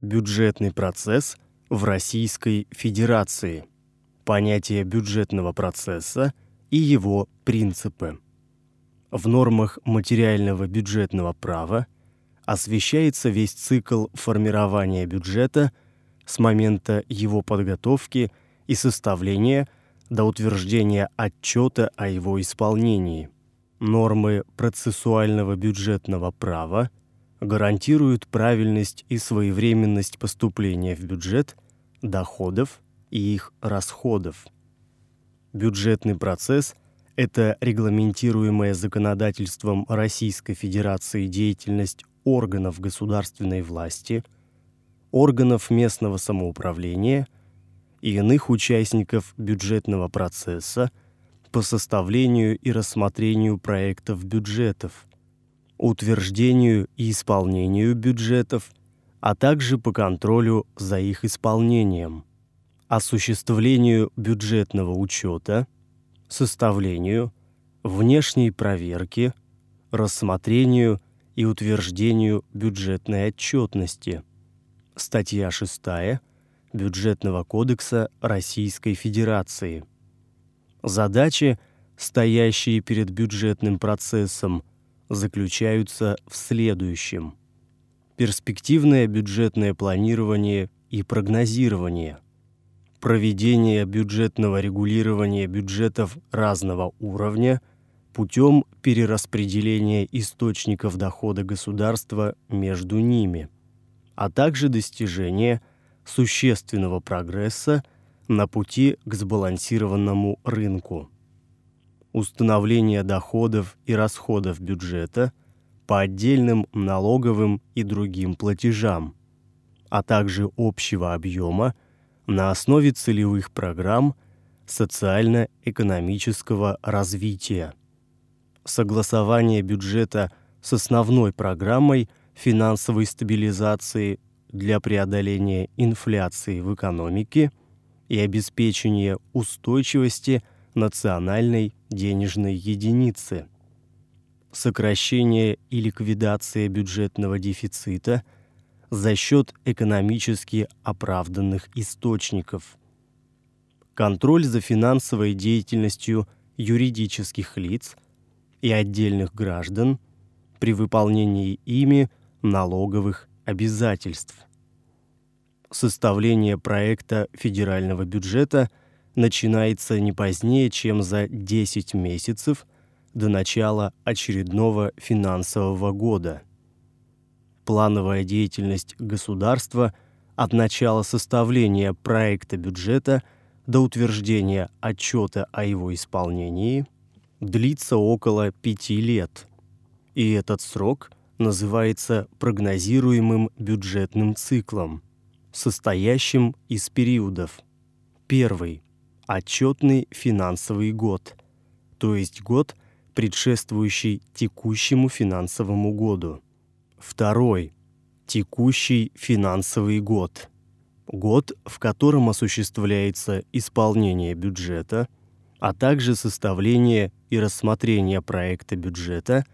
Бюджетный процесс в Российской Федерации. Понятие бюджетного процесса и его принципы. В нормах материального бюджетного права освещается весь цикл формирования бюджета с момента его подготовки и составления до утверждения отчета о его исполнении. Нормы процессуального бюджетного права гарантируют правильность и своевременность поступления в бюджет доходов и их расходов. Бюджетный процесс – это регламентируемая законодательством Российской Федерации деятельность органов государственной власти, органов местного самоуправления и иных участников бюджетного процесса по составлению и рассмотрению проектов бюджетов – утверждению и исполнению бюджетов, а также по контролю за их исполнением, осуществлению бюджетного учета, составлению, внешней проверки, рассмотрению и утверждению бюджетной отчетности. Статья 6 Бюджетного кодекса Российской Федерации. Задачи, стоящие перед бюджетным процессом, заключаются в следующем. Перспективное бюджетное планирование и прогнозирование, проведение бюджетного регулирования бюджетов разного уровня путем перераспределения источников дохода государства между ними, а также достижение существенного прогресса на пути к сбалансированному рынку установление доходов и расходов бюджета по отдельным налоговым и другим платежам, а также общего объема на основе целевых программ социально-экономического развития. Согласование бюджета с основной программой финансовой стабилизации для преодоления инфляции в экономике и обеспечения устойчивости – национальной денежной единицы, сокращение и ликвидация бюджетного дефицита за счет экономически оправданных источников, контроль за финансовой деятельностью юридических лиц и отдельных граждан при выполнении ими налоговых обязательств, составление проекта федерального бюджета – начинается не позднее, чем за 10 месяцев до начала очередного финансового года. Плановая деятельность государства от начала составления проекта бюджета до утверждения отчета о его исполнении длится около пяти лет. И этот срок называется прогнозируемым бюджетным циклом, состоящим из периодов. Первый – отчетный финансовый год, то есть год, предшествующий текущему финансовому году. Второй текущий финансовый год. Год, в котором осуществляется исполнение бюджета, а также составление и рассмотрение проекта бюджета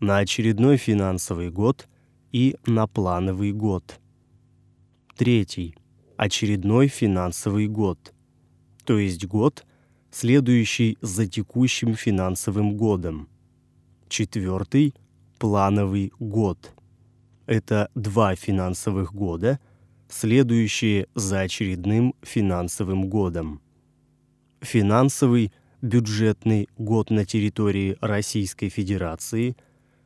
на очередной финансовый год и на плановый год. Третий очередной финансовый год то есть год, следующий за текущим финансовым годом. Четвертый – плановый год. Это два финансовых года, следующие за очередным финансовым годом. Финансовый бюджетный год на территории Российской Федерации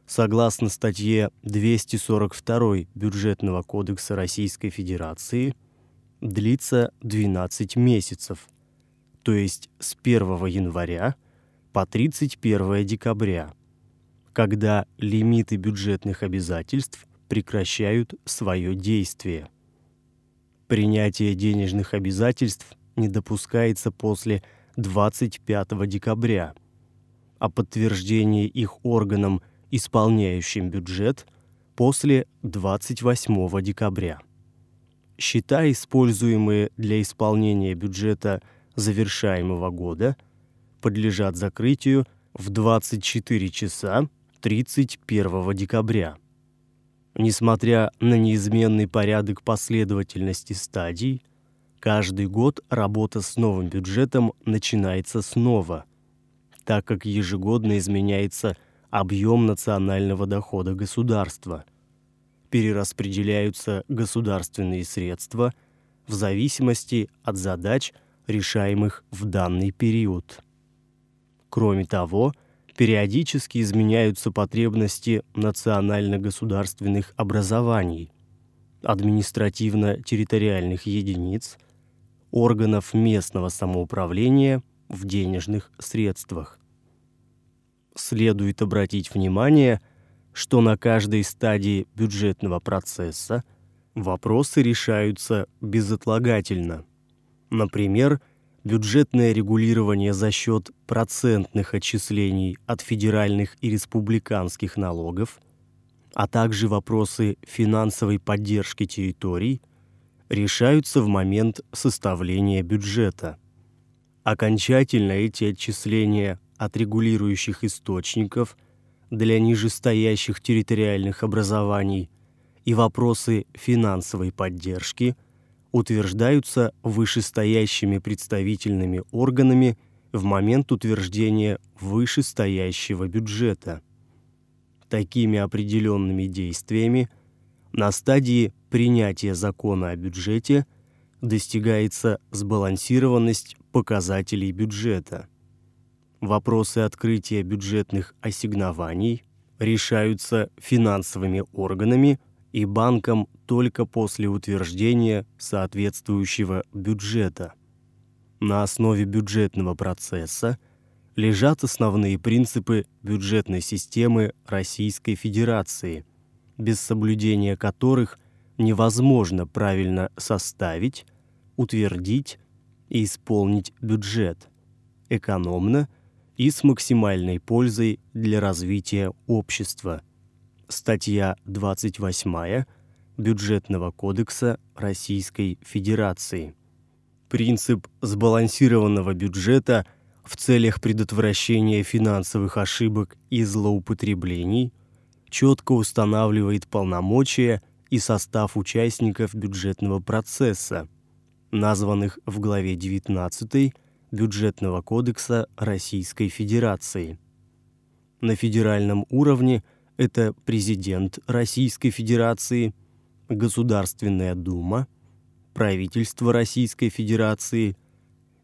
согласно статье 242 Бюджетного кодекса Российской Федерации длится 12 месяцев – то есть с 1 января по 31 декабря, когда лимиты бюджетных обязательств прекращают свое действие. Принятие денежных обязательств не допускается после 25 декабря, а подтверждение их органом, исполняющим бюджет, после 28 декабря. Счета, используемые для исполнения бюджета – завершаемого года подлежат закрытию в 24 часа 31 декабря. Несмотря на неизменный порядок последовательности стадий, каждый год работа с новым бюджетом начинается снова, так как ежегодно изменяется объем национального дохода государства. Перераспределяются государственные средства в зависимости от задач, решаемых в данный период. Кроме того, периодически изменяются потребности национально-государственных образований, административно-территориальных единиц, органов местного самоуправления в денежных средствах. Следует обратить внимание, что на каждой стадии бюджетного процесса вопросы решаются безотлагательно. Например, бюджетное регулирование за счет процентных отчислений от федеральных и республиканских налогов, а также вопросы финансовой поддержки территорий решаются в момент составления бюджета. Окончательно эти отчисления от регулирующих источников для нижестоящих территориальных образований и вопросы финансовой поддержки – утверждаются вышестоящими представительными органами в момент утверждения вышестоящего бюджета. Такими определенными действиями на стадии принятия закона о бюджете достигается сбалансированность показателей бюджета. Вопросы открытия бюджетных ассигнований решаются финансовыми органами – и банкам только после утверждения соответствующего бюджета. На основе бюджетного процесса лежат основные принципы бюджетной системы Российской Федерации, без соблюдения которых невозможно правильно составить, утвердить и исполнить бюджет экономно и с максимальной пользой для развития общества – статья 28 Бюджетного кодекса Российской Федерации. Принцип сбалансированного бюджета в целях предотвращения финансовых ошибок и злоупотреблений четко устанавливает полномочия и состав участников бюджетного процесса, названных в главе 19 Бюджетного кодекса Российской Федерации. На федеральном уровне – это президент Российской Федерации, Государственная Дума, правительство Российской Федерации,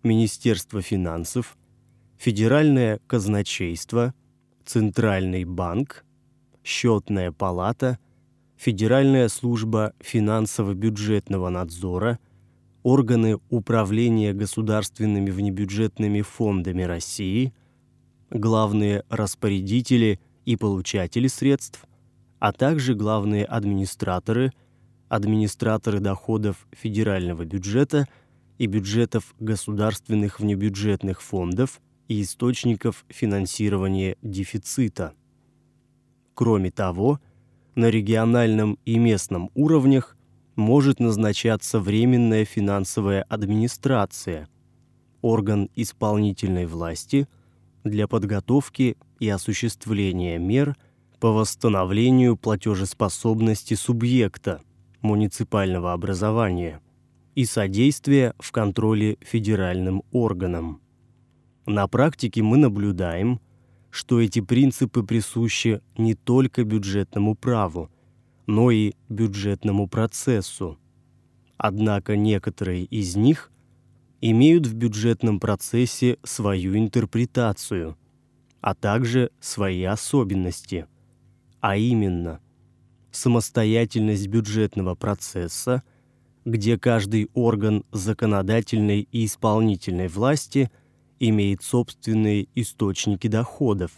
Министерство финансов, Федеральное казначейство, Центральный банк, Счетная палата, Федеральная служба финансово-бюджетного надзора, органы управления государственными внебюджетными фондами России, главные распорядители и получатели средств, а также главные администраторы, администраторы доходов федерального бюджета и бюджетов государственных внебюджетных фондов и источников финансирования дефицита. Кроме того, на региональном и местном уровнях может назначаться временная финансовая администрация, орган исполнительной власти для подготовки и осуществления мер по восстановлению платежеспособности субъекта муниципального образования и содействия в контроле федеральным органам. На практике мы наблюдаем, что эти принципы присущи не только бюджетному праву, но и бюджетному процессу. Однако некоторые из них имеют в бюджетном процессе свою интерпретацию – а также свои особенности, а именно самостоятельность бюджетного процесса, где каждый орган законодательной и исполнительной власти имеет собственные источники доходов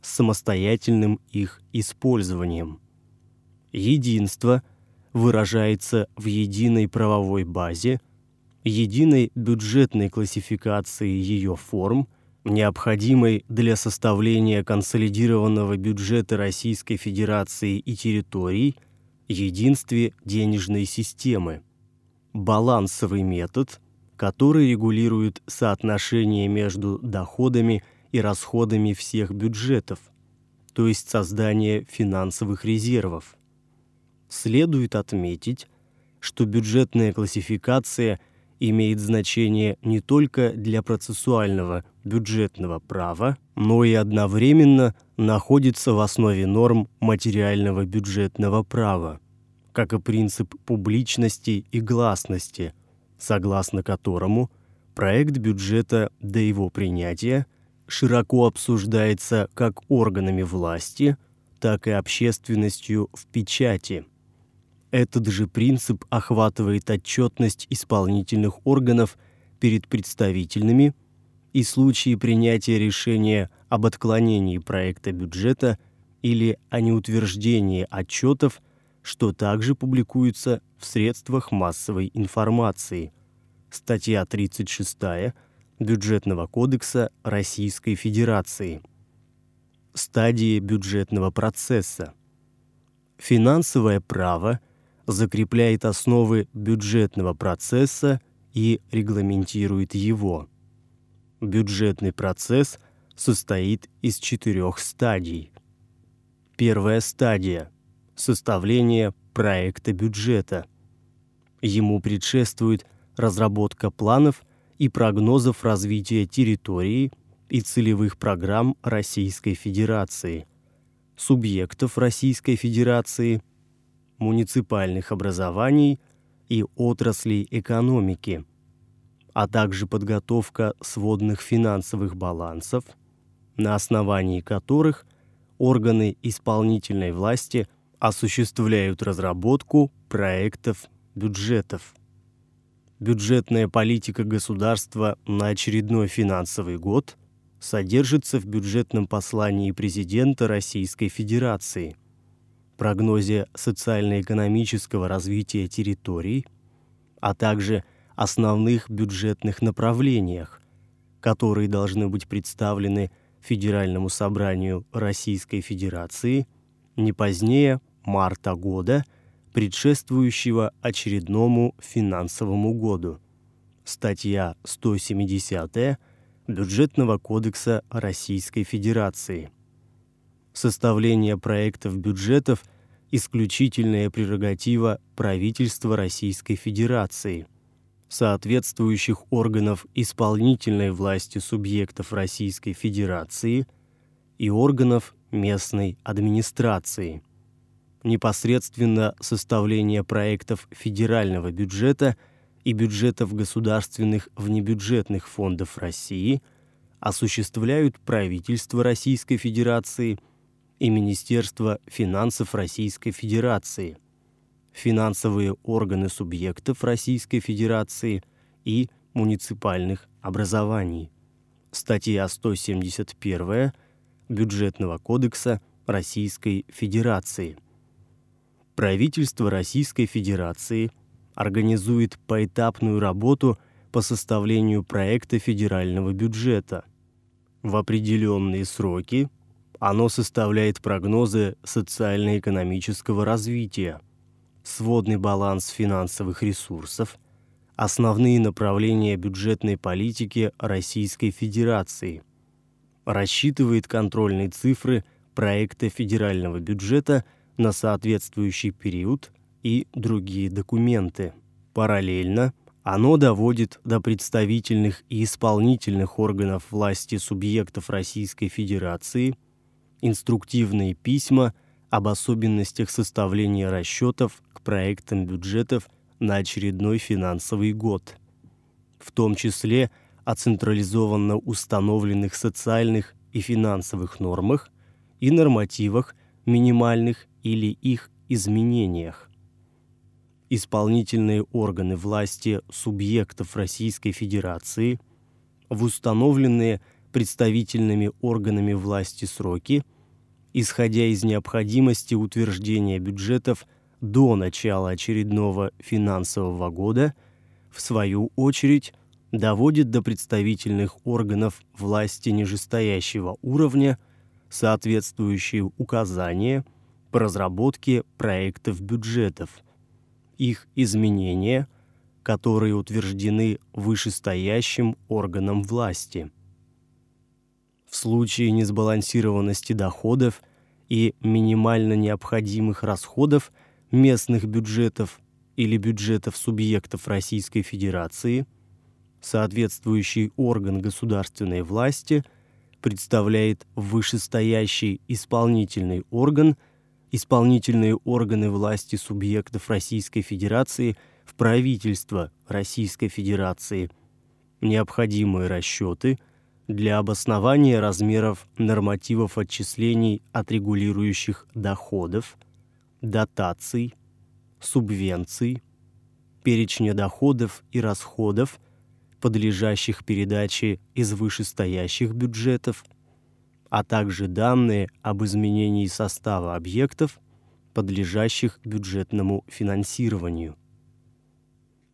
с самостоятельным их использованием. Единство выражается в единой правовой базе, единой бюджетной классификации ее форм – необходимой для составления консолидированного бюджета Российской Федерации и территорий, единстве денежной системы. Балансовый метод, который регулирует соотношение между доходами и расходами всех бюджетов, то есть создание финансовых резервов. Следует отметить, что бюджетная классификация имеет значение не только для процессуального бюджетного права, но и одновременно находится в основе норм материального бюджетного права, как и принцип публичности и гласности, согласно которому проект бюджета до его принятия широко обсуждается как органами власти, так и общественностью в печати. Этот же принцип охватывает отчетность исполнительных органов перед представительными – и случаи принятия решения об отклонении проекта бюджета или о неутверждении отчетов, что также публикуется в средствах массовой информации. Статья 36 Бюджетного кодекса Российской Федерации. Стадии бюджетного процесса. Финансовое право закрепляет основы бюджетного процесса и регламентирует его. Бюджетный процесс состоит из четырех стадий. Первая стадия – составление проекта бюджета. Ему предшествует разработка планов и прогнозов развития территории и целевых программ Российской Федерации, субъектов Российской Федерации, муниципальных образований и отраслей экономики – а также подготовка сводных финансовых балансов, на основании которых органы исполнительной власти осуществляют разработку проектов бюджетов. Бюджетная политика государства на очередной финансовый год содержится в бюджетном послании президента Российской Федерации, прогнозе социально-экономического развития территорий, а также – основных бюджетных направлениях, которые должны быть представлены Федеральному собранию Российской Федерации не позднее марта года, предшествующего очередному финансовому году. Статья 170 Бюджетного кодекса Российской Федерации. Составление проектов бюджетов – исключительная прерогатива правительства Российской Федерации – соответствующих органов исполнительной власти субъектов Российской Федерации и органов местной администрации. Непосредственно составление проектов федерального бюджета и бюджетов государственных внебюджетных фондов России осуществляют правительство Российской Федерации и Министерство финансов Российской Федерации – финансовые органы субъектов Российской Федерации и муниципальных образований. Статья 171 Бюджетного кодекса Российской Федерации. Правительство Российской Федерации организует поэтапную работу по составлению проекта федерального бюджета. В определенные сроки оно составляет прогнозы социально-экономического развития – сводный баланс финансовых ресурсов, основные направления бюджетной политики Российской Федерации, рассчитывает контрольные цифры проекта федерального бюджета на соответствующий период и другие документы. Параллельно оно доводит до представительных и исполнительных органов власти субъектов Российской Федерации инструктивные письма об особенностях составления расчетов проектам бюджетов на очередной финансовый год, в том числе о централизованно установленных социальных и финансовых нормах и нормативах минимальных или их изменениях. Исполнительные органы власти субъектов Российской Федерации в установленные представительными органами власти сроки, исходя из необходимости утверждения бюджетов до начала очередного финансового года, в свою очередь, доводит до представительных органов власти нижестоящего уровня соответствующие указания по разработке проектов бюджетов, их изменения, которые утверждены вышестоящим органом власти. Случае несбалансированности доходов и минимально необходимых расходов – местных бюджетов или бюджетов субъектов Российской Федерации, соответствующий орган государственной власти представляет вышестоящий исполнительный орган, исполнительные органы власти субъектов Российской Федерации в правительство Российской Федерации, необходимые расчеты для обоснования размеров нормативов отчислений от регулирующих доходов, дотаций, субвенций, перечня доходов и расходов, подлежащих передаче из вышестоящих бюджетов, а также данные об изменении состава объектов, подлежащих бюджетному финансированию.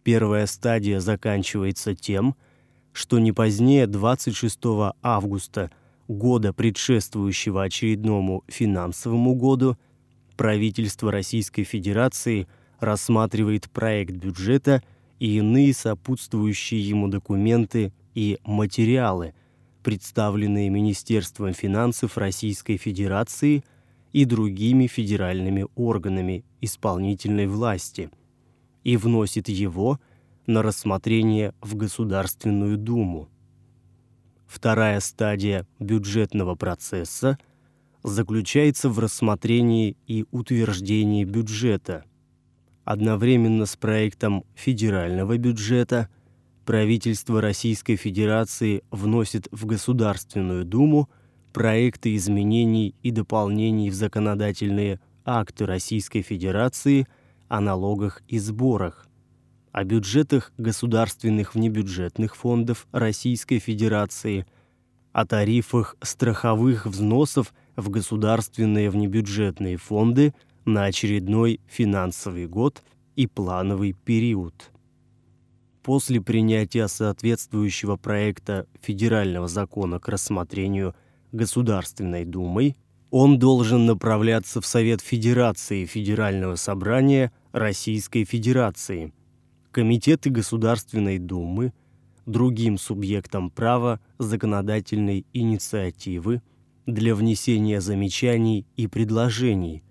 Первая стадия заканчивается тем, что не позднее 26 августа года, предшествующего очередному финансовому году, правительство Российской Федерации рассматривает проект бюджета и иные сопутствующие ему документы и материалы, представленные Министерством финансов Российской Федерации и другими федеральными органами исполнительной власти, и вносит его на рассмотрение в Государственную Думу. Вторая стадия бюджетного процесса – заключается в рассмотрении и утверждении бюджета. Одновременно с проектом федерального бюджета правительство Российской Федерации вносит в Государственную Думу проекты изменений и дополнений в законодательные акты Российской Федерации о налогах и сборах, о бюджетах государственных внебюджетных фондов Российской Федерации, о тарифах страховых взносов в государственные внебюджетные фонды на очередной финансовый год и плановый период. После принятия соответствующего проекта федерального закона к рассмотрению Государственной Думой, он должен направляться в Совет Федерации Федерального собрания Российской Федерации, комитеты Государственной Думы, другим субъектам права законодательной инициативы, для внесения замечаний и предложений,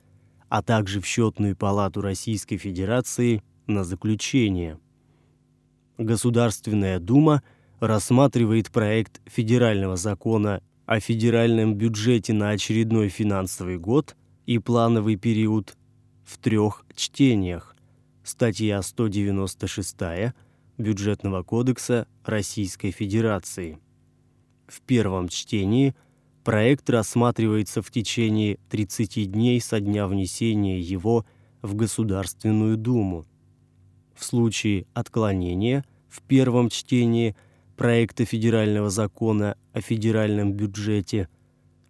а также в Счетную палату Российской Федерации на заключение. Государственная Дума рассматривает проект федерального закона о федеральном бюджете на очередной финансовый год и плановый период в трех чтениях. Статья 196 Бюджетного кодекса Российской Федерации. В первом чтении – Проект рассматривается в течение 30 дней со дня внесения его в Государственную Думу. В случае отклонения в первом чтении проекта федерального закона о федеральном бюджете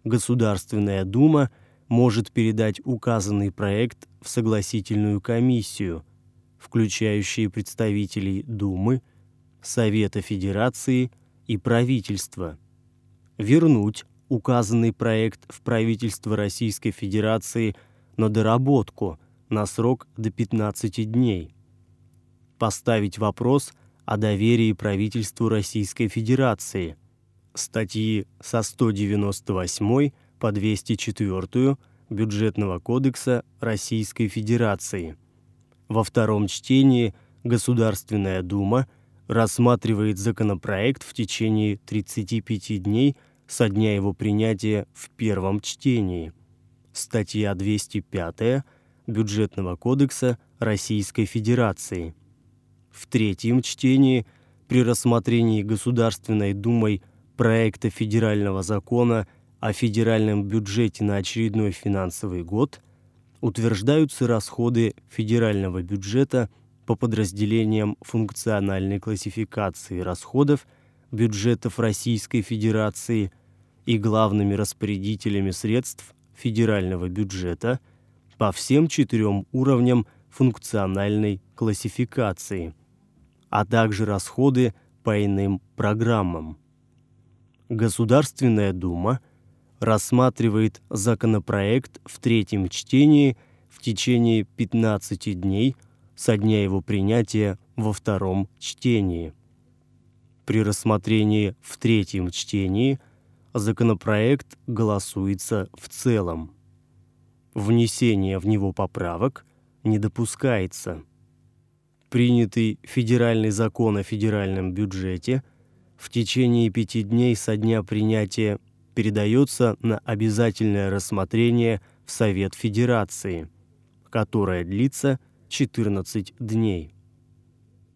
Государственная Дума может передать указанный проект в согласительную комиссию, включающую представителей Думы, Совета Федерации и правительства, вернуть указанный проект в правительство Российской Федерации на доработку на срок до 15 дней. Поставить вопрос о доверии правительству Российской Федерации. Статьи со 198 по 204 Бюджетного кодекса Российской Федерации. Во втором чтении Государственная Дума рассматривает законопроект в течение 35 дней – со дня его принятия в первом чтении. Статья 205 Бюджетного кодекса Российской Федерации. В третьем чтении при рассмотрении Государственной Думой проекта федерального закона о федеральном бюджете на очередной финансовый год утверждаются расходы федерального бюджета по подразделениям функциональной классификации расходов бюджетов Российской Федерации – и главными распорядителями средств федерального бюджета по всем четырем уровням функциональной классификации, а также расходы по иным программам. Государственная Дума рассматривает законопроект в третьем чтении в течение 15 дней со дня его принятия во втором чтении. При рассмотрении в третьем чтении – законопроект голосуется в целом. Внесение в него поправок не допускается. Принятый федеральный закон о федеральном бюджете в течение пяти дней со дня принятия передается на обязательное рассмотрение в Совет Федерации, которое длится 14 дней.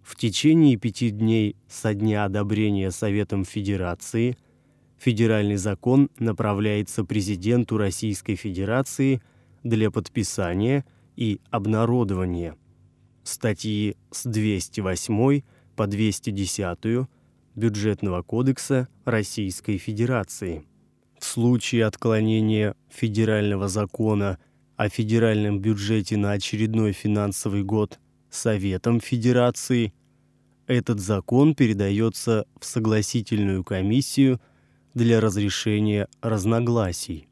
В течение пяти дней со дня одобрения Советом Федерации федеральный закон направляется президенту Российской Федерации для подписания и обнародования. Статьи с 208 по 210 Бюджетного кодекса Российской Федерации. В случае отклонения федерального закона о федеральном бюджете на очередной финансовый год Советом Федерации этот закон передается в согласительную комиссию для разрешения разногласий.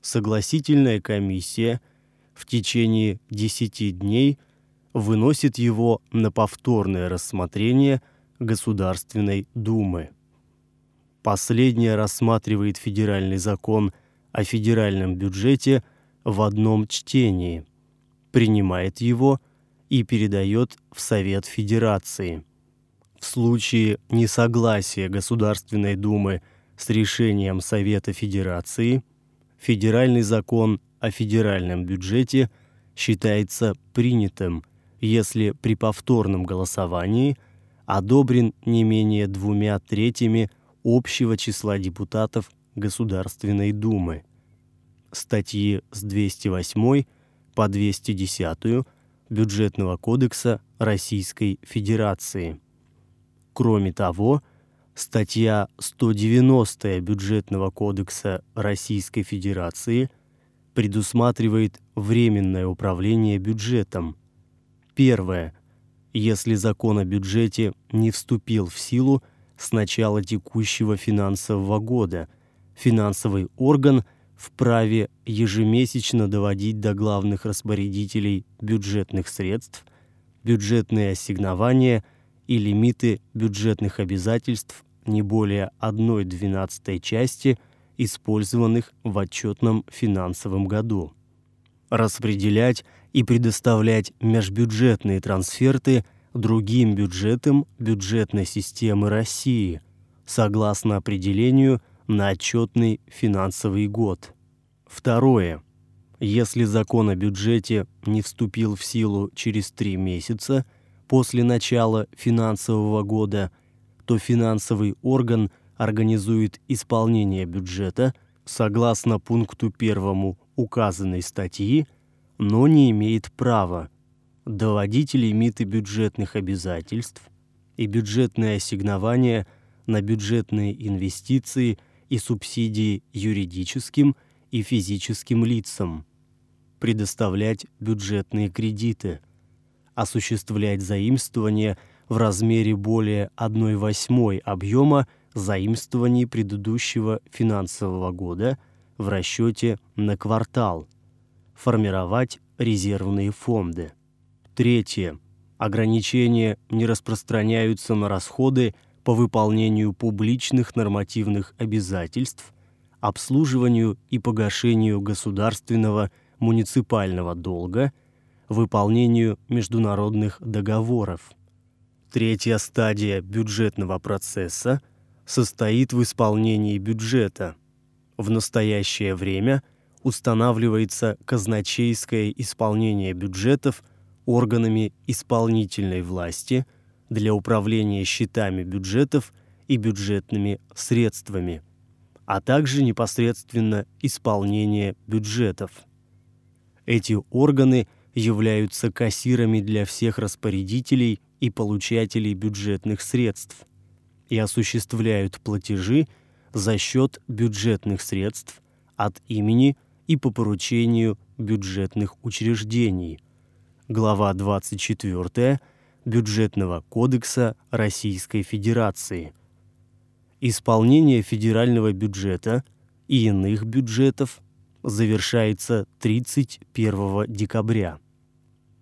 Согласительная комиссия в течение 10 дней выносит его на повторное рассмотрение Государственной Думы. Последняя рассматривает федеральный закон о федеральном бюджете в одном чтении, принимает его и передает в Совет Федерации. В случае несогласия Государственной Думы с решением Совета Федерации, федеральный закон о федеральном бюджете считается принятым, если при повторном голосовании одобрен не менее двумя третьими общего числа депутатов Государственной Думы. Статьи с 208 по 210 Бюджетного кодекса Российской Федерации. Кроме того, статья 190 Бюджетного кодекса Российской Федерации предусматривает временное управление бюджетом. Первое. Если закон о бюджете не вступил в силу с начала текущего финансового года, финансовый орган – вправе ежемесячно доводить до главных распорядителей бюджетных средств бюджетные ассигнования и лимиты бюджетных обязательств не более 1/12 части использованных в отчетном финансовом году. Распределять и предоставлять межбюджетные трансферты другим бюджетам бюджетной системы России согласно определению на отчетный финансовый год. Второе. Если закон о бюджете не вступил в силу через три месяца после начала финансового года, то финансовый орган организует исполнение бюджета согласно пункту первому указанной статьи, но не имеет права доводить лимиты бюджетных обязательств и бюджетные ассигнования на бюджетные инвестиции и субсидии юридическим и физическим лицам, предоставлять бюджетные кредиты, осуществлять заимствования в размере более 1/8 объема заимствований предыдущего финансового года в расчете на квартал, формировать резервные фонды. Третье. Ограничения не распространяются на расходы по выполнению публичных нормативных обязательств, обслуживанию и погашению государственного муниципального долга, выполнению международных договоров. Третья стадия бюджетного процесса состоит в исполнении бюджета. В настоящее время устанавливается казначейское исполнение бюджетов органами исполнительной власти – для управления счетами бюджетов и бюджетными средствами, а также непосредственно исполнение бюджетов. Эти органы являются кассирами для всех распорядителей и получателей бюджетных средств и осуществляют платежи за счет бюджетных средств от имени и по поручению бюджетных учреждений. Глава 24 Бюджетного кодекса Российской Федерации. Исполнение федерального бюджета и иных бюджетов завершается 31 декабря.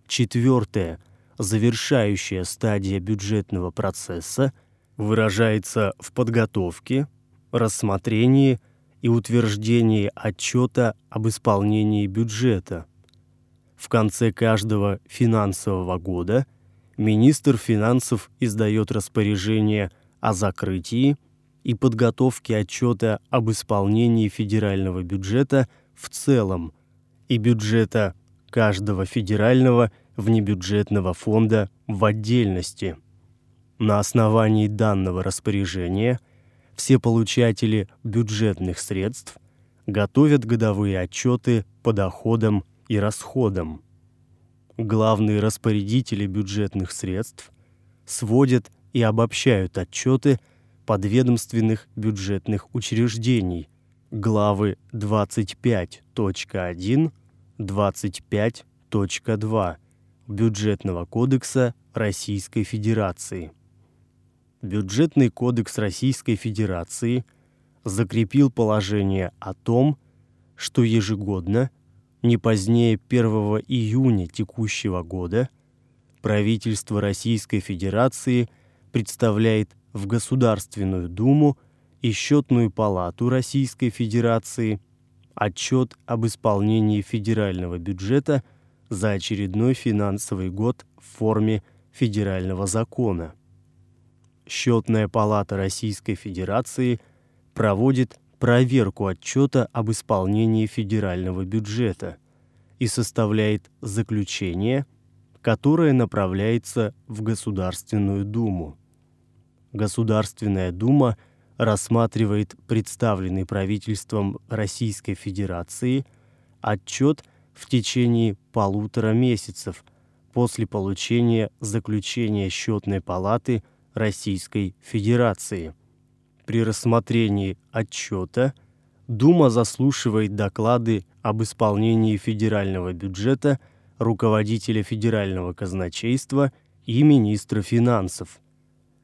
Четвертое. Завершающая стадия бюджетного процесса выражается в подготовке, рассмотрении и утверждении отчета об исполнении бюджета. В конце каждого финансового года министр финансов издает распоряжение о закрытии и подготовке отчета об исполнении федерального бюджета в целом и бюджета каждого федерального внебюджетного фонда в отдельности. На основании данного распоряжения все получатели бюджетных средств готовят годовые отчеты по доходам и расходам. Главные распорядители бюджетных средств сводят и обобщают отчеты подведомственных бюджетных учреждений, главы 25.1, 25.2 Бюджетного кодекса Российской Федерации. Бюджетный кодекс Российской Федерации закрепил положение о том, что ежегодно, не позднее 1 июня текущего года, правительство Российской Федерации представляет в Государственную Думу и Счетную палату Российской Федерации отчет об исполнении федерального бюджета за очередной финансовый год в форме федерального закона. Счетная палата Российской Федерации проводит проверку отчета об исполнении федерального бюджета и составляет заключение, которое направляется в Государственную Думу. Государственная Дума рассматривает представленный правительством Российской Федерации отчет в течение полутора месяцев после получения заключения счетной палаты – Российской Федерации. При рассмотрении отчета Дума заслушивает доклады об исполнении федерального бюджета руководителя федерального казначейства и министра финансов,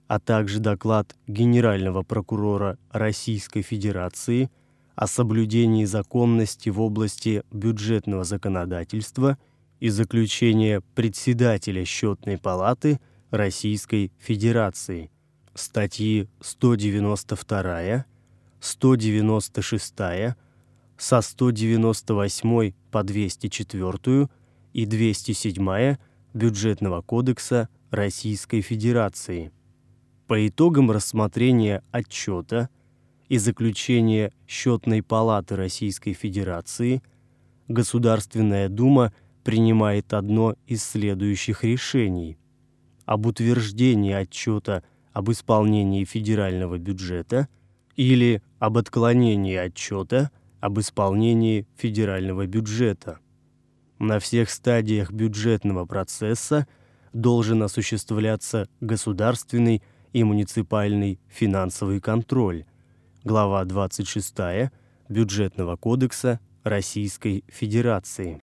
а также доклад генерального прокурора Российской Федерации о соблюдении законности в области бюджетного законодательства и заключение председателя счетной палаты – Российской Федерации. Статьи 192, 196, со 198 по 204 и 207 Бюджетного кодекса Российской Федерации. По итогам рассмотрения отчета и заключения Счетной палаты Российской Федерации Государственная Дума принимает одно из следующих решений – об утверждении отчета об исполнении федерального бюджета или об отклонении отчета об исполнении федерального бюджета. На всех стадиях бюджетного процесса должен осуществляться государственный и муниципальный финансовый контроль. Глава 26 Бюджетного кодекса Российской Федерации.